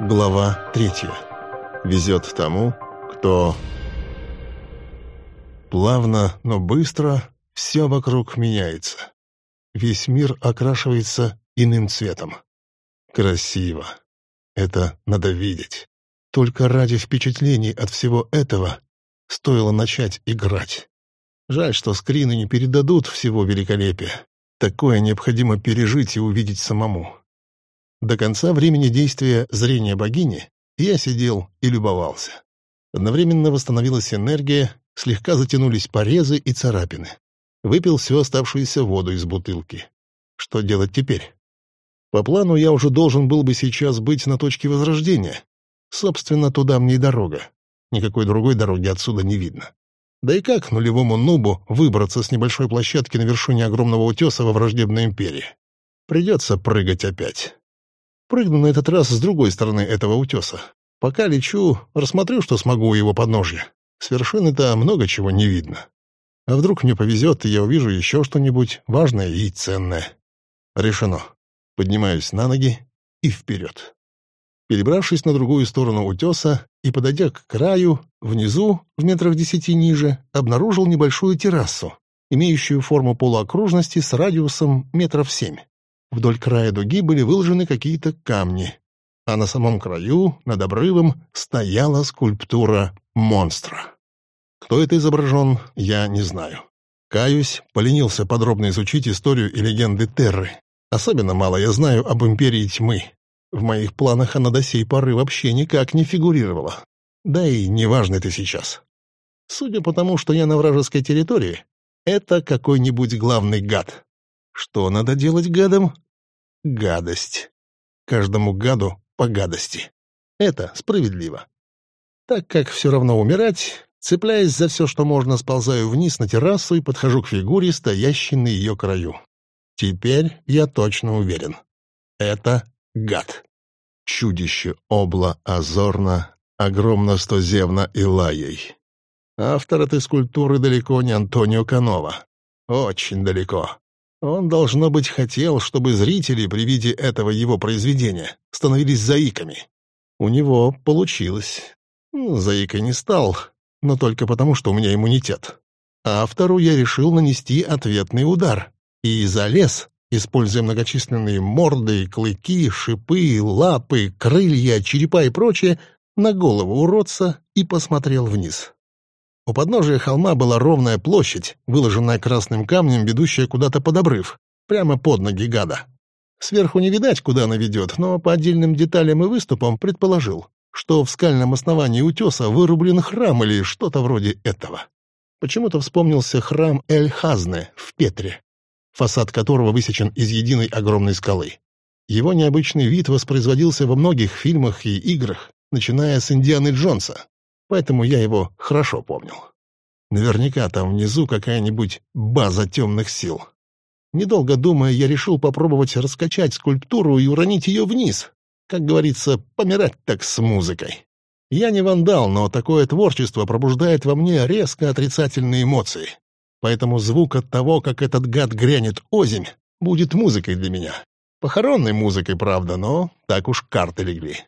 Глава третья. Везет тому, кто... Плавно, но быстро все вокруг меняется. Весь мир окрашивается иным цветом. Красиво. Это надо видеть. Только ради впечатлений от всего этого стоило начать играть. Жаль, что скрины не передадут всего великолепия. Такое необходимо пережить и увидеть самому. До конца времени действия зрения богини я сидел и любовался. Одновременно восстановилась энергия, слегка затянулись порезы и царапины. Выпил всю оставшуюся воду из бутылки. Что делать теперь? По плану я уже должен был бы сейчас быть на точке возрождения. Собственно, туда мне и дорога. Никакой другой дороги отсюда не видно. Да и как нулевому нубу выбраться с небольшой площадки на вершине огромного утеса во враждебной империи? Придется прыгать опять. Прыгну на этот раз с другой стороны этого утеса. Пока лечу, рассмотрю, что смогу у его подножья. С вершины-то много чего не видно. А вдруг мне повезет, и я увижу еще что-нибудь важное и ценное. Решено. Поднимаюсь на ноги и вперед. Перебравшись на другую сторону утеса и подойдя к краю, внизу, в метрах десяти ниже, обнаружил небольшую террасу, имеющую форму полуокружности с радиусом метров семь. Вдоль края дуги были выложены какие-то камни, а на самом краю, над обрывом, стояла скульптура монстра. Кто это изображен, я не знаю. Каюсь, поленился подробно изучить историю и легенды Терры. Особенно мало я знаю об Империи Тьмы. В моих планах она до сей поры вообще никак не фигурировала. Да и неважно это сейчас. Судя по тому, что я на вражеской территории, это какой-нибудь главный гад. Что надо делать гадом? Гадость. Каждому гаду по гадости. Это справедливо. Так как все равно умирать, цепляясь за все, что можно, сползаю вниз на террасу и подхожу к фигуре, стоящей на ее краю. Теперь я точно уверен. Это гад. Чудище обла Азорна, огромно стозевно и лаей. Автор этой скульптуры далеко не Антонио Канова. Очень далеко. Он, должно быть, хотел, чтобы зрители при виде этого его произведения становились заиками. У него получилось. Ну, заикой не стал, но только потому, что у меня иммунитет. Автору я решил нанести ответный удар. И залез, используя многочисленные морды, клыки, шипы, лапы, крылья, черепа и прочее, на голову уродца и посмотрел вниз. У подножия холма была ровная площадь, выложенная красным камнем, ведущая куда-то под обрыв, прямо под ноги гада. Сверху не видать, куда она ведет, но по отдельным деталям и выступам предположил, что в скальном основании утеса вырублен храм или что-то вроде этого. Почему-то вспомнился храм Эль-Хазне в Петре, фасад которого высечен из единой огромной скалы. Его необычный вид воспроизводился во многих фильмах и играх, начиная с Индианы Джонса, поэтому я его хорошо помнил. Наверняка там внизу какая-нибудь база темных сил. Недолго думая, я решил попробовать раскачать скульптуру и уронить ее вниз. Как говорится, помирать так с музыкой. Я не вандал, но такое творчество пробуждает во мне резко отрицательные эмоции. Поэтому звук от того, как этот гад грянет озимь, будет музыкой для меня. Похоронной музыкой, правда, но так уж карты легли.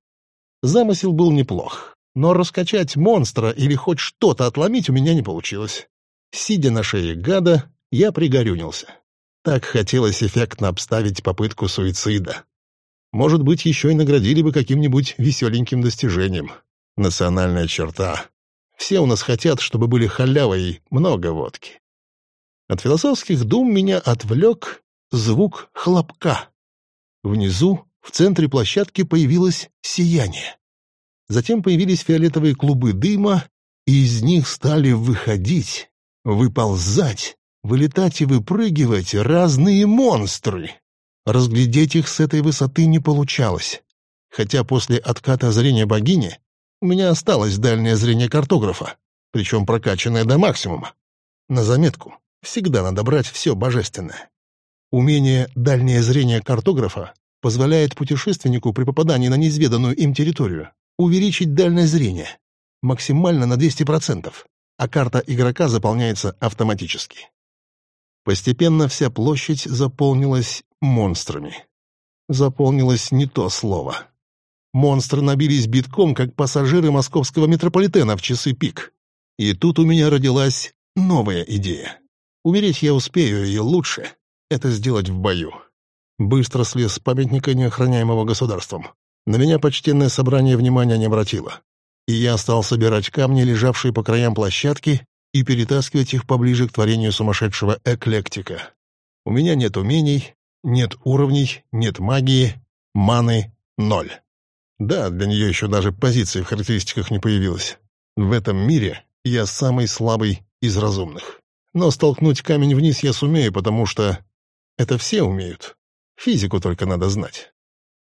Замысел был неплох но раскачать монстра или хоть что-то отломить у меня не получилось. Сидя на шее гада, я пригорюнился. Так хотелось эффектно обставить попытку суицида. Может быть, еще и наградили бы каким-нибудь веселеньким достижением. Национальная черта. Все у нас хотят, чтобы были халявы и много водки. От философских дум меня отвлек звук хлопка. Внизу, в центре площадки, появилось сияние. Затем появились фиолетовые клубы дыма, и из них стали выходить, выползать, вылетать и выпрыгивать разные монстры. Разглядеть их с этой высоты не получалось, хотя после отката зрения богини у меня осталось дальнее зрение картографа, причем прокачанное до максимума. На заметку, всегда надо брать все божественное. Умение «дальнее зрение картографа» позволяет путешественнику при попадании на неизведанную им территорию увеличить дальность зрения максимально на 200%, а карта игрока заполняется автоматически. Постепенно вся площадь заполнилась монстрами. Заполнилось не то слово. Монстры набились битком, как пассажиры московского метрополитена в часы пик. И тут у меня родилась новая идея. Умереть я успею, и лучше это сделать в бою. Быстро слез с памятника, неохраняемого государством. На меня почтенное собрание внимания не обратило. И я стал собирать камни, лежавшие по краям площадки, и перетаскивать их поближе к творению сумасшедшего эклектика. У меня нет умений, нет уровней, нет магии, маны — ноль. Да, для нее еще даже позиции в характеристиках не появилось. В этом мире я самый слабый из разумных. Но столкнуть камень вниз я сумею, потому что это все умеют. Физику только надо знать.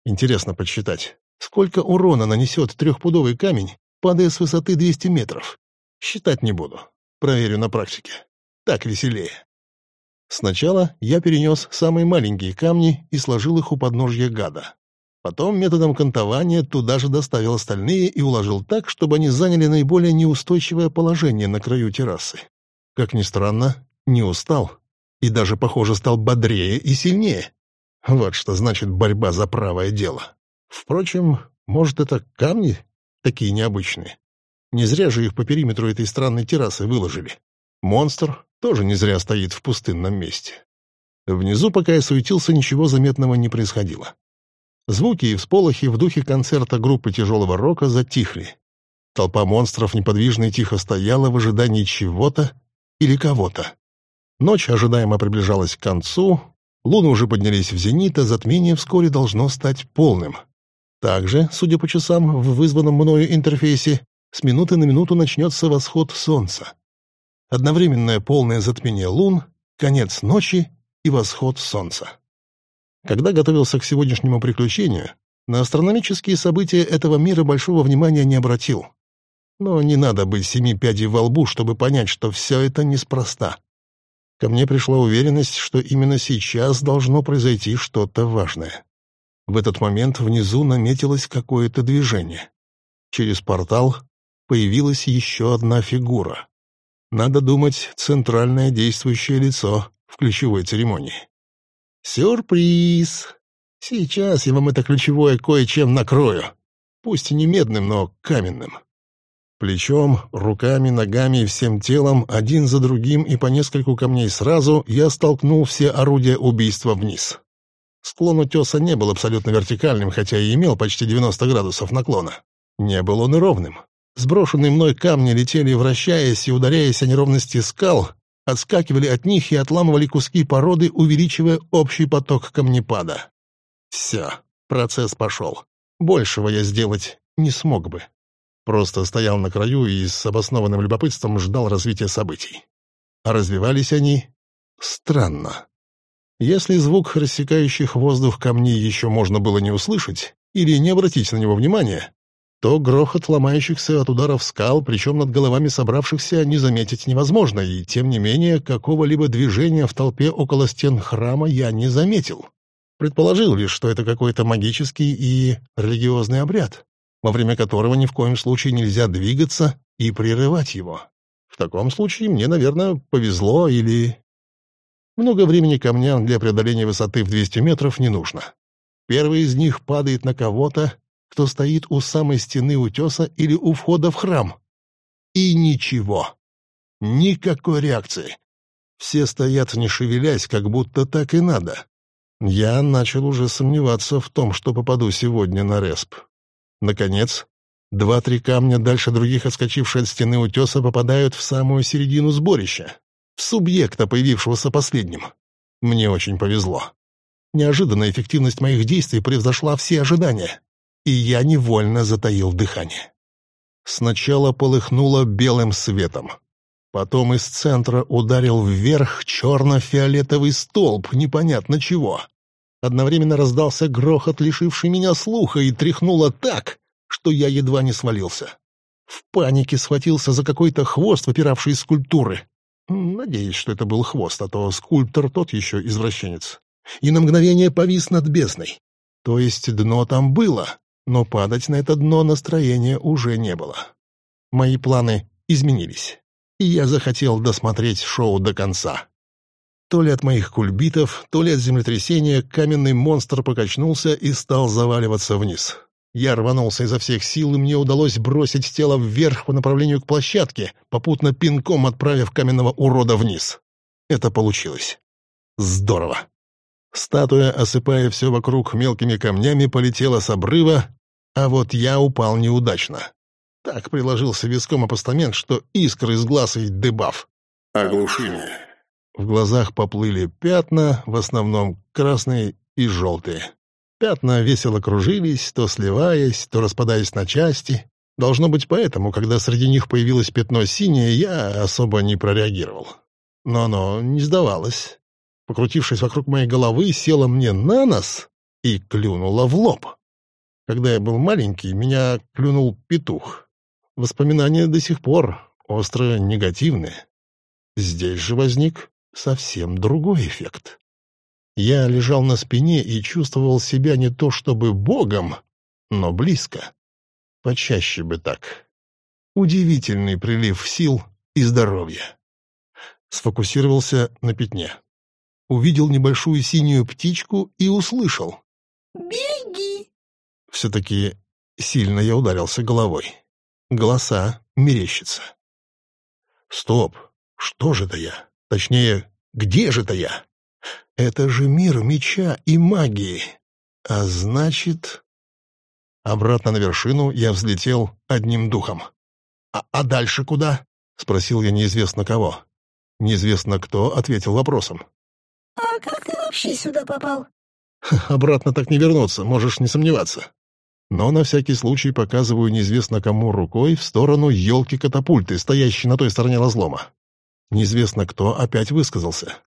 Интересно подсчитать, сколько урона нанесет трехпудовый камень, падая с высоты 200 метров. Считать не буду. Проверю на практике. Так веселее. Сначала я перенес самые маленькие камни и сложил их у подножья гада. Потом методом кантования туда же доставил остальные и уложил так, чтобы они заняли наиболее неустойчивое положение на краю террасы. Как ни странно, не устал. И даже, похоже, стал бодрее и сильнее. Вот что значит борьба за правое дело. Впрочем, может, это камни такие необычные. Не зря же их по периметру этой странной террасы выложили. Монстр тоже не зря стоит в пустынном месте. Внизу, пока я суетился, ничего заметного не происходило. Звуки и всполохи в духе концерта группы тяжелого рока затихли. Толпа монстров неподвижно и тихо стояла в ожидании чего-то или кого-то. Ночь ожидаемо приближалась к концу, луны уже поднялись в зенит, а затмение вскоре должно стать полным. Также, судя по часам в вызванном мною интерфейсе, с минуты на минуту начнется восход солнца. Одновременное полное затмение лун, конец ночи и восход солнца. Когда готовился к сегодняшнему приключению, на астрономические события этого мира большого внимания не обратил. Но не надо быть семи пядей во лбу, чтобы понять, что все это неспроста. Ко мне пришла уверенность, что именно сейчас должно произойти что-то важное. В этот момент внизу наметилось какое-то движение. Через портал появилась еще одна фигура. Надо думать, центральное действующее лицо в ключевой церемонии. «Сюрприз! Сейчас я вам это ключевое кое-чем накрою. Пусть и не медным, но каменным». Плечом, руками, ногами и всем телом, один за другим и по нескольку камней сразу, я столкнул все орудия убийства вниз. Склон утеса не был абсолютно вертикальным, хотя и имел почти 90 градусов наклона. Не был он и ровным. Сброшенные мной камни летели, вращаясь и ударяясь о неровности скал, отскакивали от них и отламывали куски породы, увеличивая общий поток камнепада. Все, процесс пошел. Большего я сделать не смог бы. Просто стоял на краю и с обоснованным любопытством ждал развития событий. А развивались они странно. Если звук рассекающих воздух камней еще можно было не услышать или не обратить на него внимания, то грохот ломающихся от ударов скал, причем над головами собравшихся, не заметить невозможно, и, тем не менее, какого-либо движения в толпе около стен храма я не заметил. Предположил лишь, что это какой-то магический и религиозный обряд, во время которого ни в коем случае нельзя двигаться и прерывать его. В таком случае мне, наверное, повезло или... Много времени камням для преодоления высоты в 200 метров не нужно. Первый из них падает на кого-то, кто стоит у самой стены утеса или у входа в храм. И ничего. Никакой реакции. Все стоят, не шевелясь, как будто так и надо. Я начал уже сомневаться в том, что попаду сегодня на респ. Наконец, два-три камня дальше других отскочившие от стены утеса попадают в самую середину сборища, в субъекта, появившегося последним. Мне очень повезло. Неожиданная эффективность моих действий превзошла все ожидания и я невольно затаил дыхание. Сначала полыхнуло белым светом. Потом из центра ударил вверх черно-фиолетовый столб непонятно чего. Одновременно раздался грохот, лишивший меня слуха, и тряхнуло так, что я едва не свалился. В панике схватился за какой-то хвост, выпиравший из скульптуры. Надеюсь, что это был хвост, а то скульптор тот еще извращенец. И на мгновение повис над бездной. То есть дно там было, но падать на это дно настроения уже не было. Мои планы изменились, и я захотел досмотреть шоу до конца. То ли от моих кульбитов, то ли от землетрясения каменный монстр покачнулся и стал заваливаться вниз. Я рванулся изо всех сил, и мне удалось бросить тело вверх по направлению к площадке, попутно пинком отправив каменного урода вниз. Это получилось. Здорово. Статуя, осыпая все вокруг мелкими камнями, полетела с обрыва, а вот я упал неудачно. Так приложился виском о постамент, что искры из глаз и дебаф. Оглушение. В глазах поплыли пятна, в основном красные и желтые. Пятна весело кружились, то сливаясь, то распадаясь на части. Должно быть поэтому, когда среди них появилось пятно синее, я особо не прореагировал. Но оно не сдавалось. Покрутившись вокруг моей головы, села мне на нос и клюнула в лоб. Когда я был маленький, меня клюнул петух. Воспоминания до сих пор остро негативные. Здесь же возник совсем другой эффект. Я лежал на спине и чувствовал себя не то чтобы богом, но близко. Почаще бы так. Удивительный прилив сил и здоровья. Сфокусировался на пятне. Увидел небольшую синюю птичку и услышал. «Беги!» Все-таки сильно я ударился головой. Голоса мерещатся. Стоп, что же это я? Точнее, где же это я? Это же мир меча и магии. А значит... Обратно на вершину я взлетел одним духом. «А, а дальше куда?» — спросил я неизвестно кого. Неизвестно кто ответил вопросом. «А как ты вообще сюда попал?» «Обратно так не вернуться, можешь не сомневаться». Но на всякий случай показываю неизвестно кому рукой в сторону елки-катапульты, стоящей на той стороне разлома. Неизвестно кто опять высказался.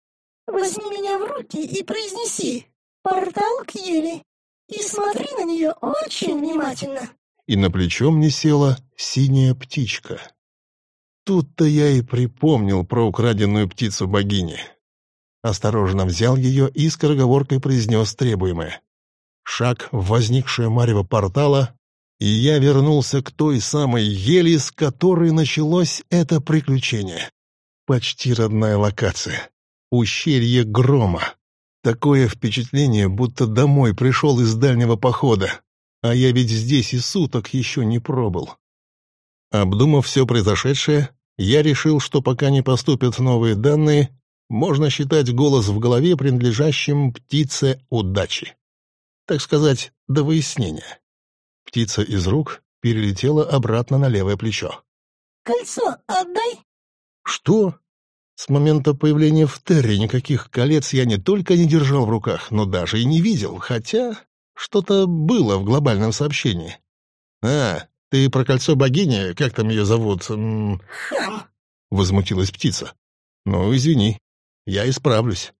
«Возьми меня в руки и произнеси «Портал к еле» и смотри на нее очень внимательно». И на плечо мне села синяя птичка. Тут-то я и припомнил про украденную птицу богини. Осторожно взял ее и скороговоркой произнес требуемое. Шаг в возникшее марево портала, и я вернулся к той самой ели, с которой началось это приключение. Почти родная локация. Ущелье Грома. Такое впечатление, будто домой пришел из дальнего похода. А я ведь здесь и суток еще не пробыл. Обдумав все произошедшее, я решил, что пока не поступят новые данные, можно считать голос в голове принадлежащим птице удачи. Так сказать, до выяснения. Птица из рук перелетела обратно на левое плечо. «Кольцо отдай!» «Что?» С момента появления в Терре никаких колец я не только не держал в руках, но даже и не видел, хотя что-то было в глобальном сообщении. «А, ты про кольцо богини, как там ее зовут?» «Хам!» — возмутилась птица. «Ну, извини, я исправлюсь.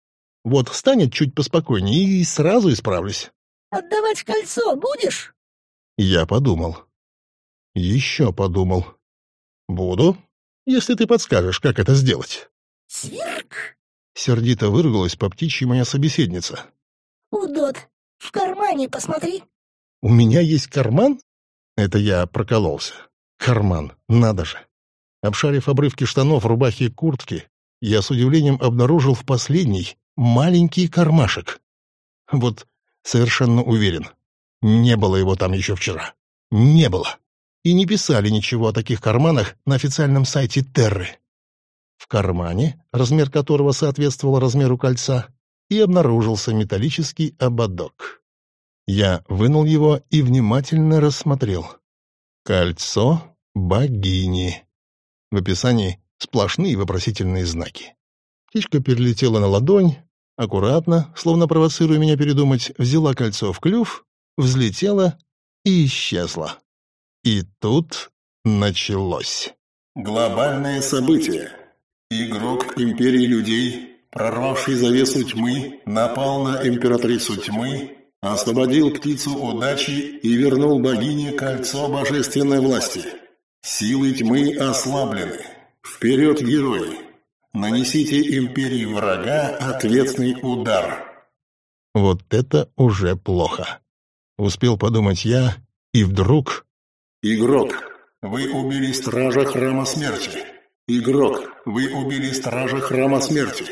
Вот станет чуть поспокойнее, и сразу исправлюсь». «Отдавать кольцо будешь?» Я подумал. Еще подумал. «Буду, если ты подскажешь, как это сделать». «Цирк!» — сердито выругалась по птичьи моя собеседница. «Удот, в кармане посмотри». «У меня есть карман?» Это я прокололся. Карман, надо же. Обшарив обрывки штанов, рубахи и куртки, я с удивлением обнаружил в последний маленький кармашек. Вот совершенно уверен, не было его там еще вчера. Не было. И не писали ничего о таких карманах на официальном сайте Терры. В кармане, размер которого соответствовал размеру кольца, и обнаружился металлический ободок. Я вынул его и внимательно рассмотрел. Кольцо богини. В описании сплошные вопросительные знаки. Птичка перелетела на ладонь, аккуратно, словно провоцируя меня передумать, взяла кольцо в клюв, взлетела и исчезла. И тут началось. Глобальное событие. Игрок Империи Людей, прорвавший завесу тьмы, напал на Императрицу Тьмы, освободил птицу удачи и вернул богине кольцо божественной власти. Силы тьмы ослаблены. Вперед, герои! Нанесите Империи врага ответный удар. Вот это уже плохо. Успел подумать я, и вдруг... Игрок, вы убили стража Храма Смерти. Игрок, вы убили стража Храма Смерти.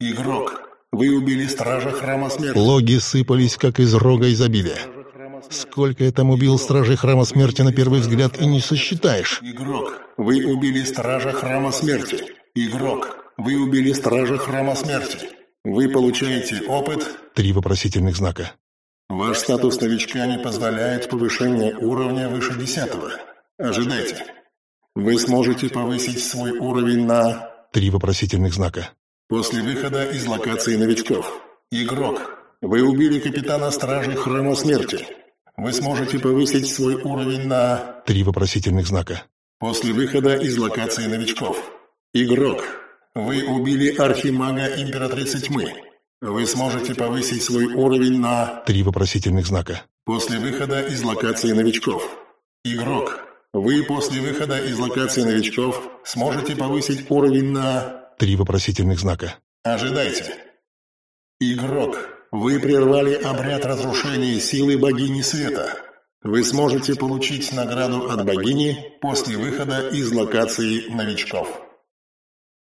Игрок, вы убили стража Храма Смерти. Логи сыпались, как из рога изобилия. Сколько я там убил стражей Храма Смерти на первый взгляд и не сосчитаешь. Игрок, вы убили стража Храма Смерти. Игрок, вы убили стража Храма Смерти. Вы получаете опыт... Три вопросительных знака. Ваш статус новичка не позволяет повышения уровня выше десятого. Ожидайте. Вы сможете повысить свой уровень на... Три вопросительных знака. После выхода из локации новичков. Игрок, вы убили капитана стражи Храма Смерти. Вы сможете повысить свой уровень на... Три вопросительных знака. После выхода из локации новичков. Игрок, вы убили архимага Императрицы Тьмы. Вы сможете повысить свой уровень на... Три вопросительных знака. После выхода из локации новичков. Игрок, вы после выхода из локации новичков сможете повысить уровень на... Три вопросительных знака. Ожидайте. Игрок, вы прервали обряд разрушения силы богини света. Вы сможете получить награду от богини после выхода из локации новичков.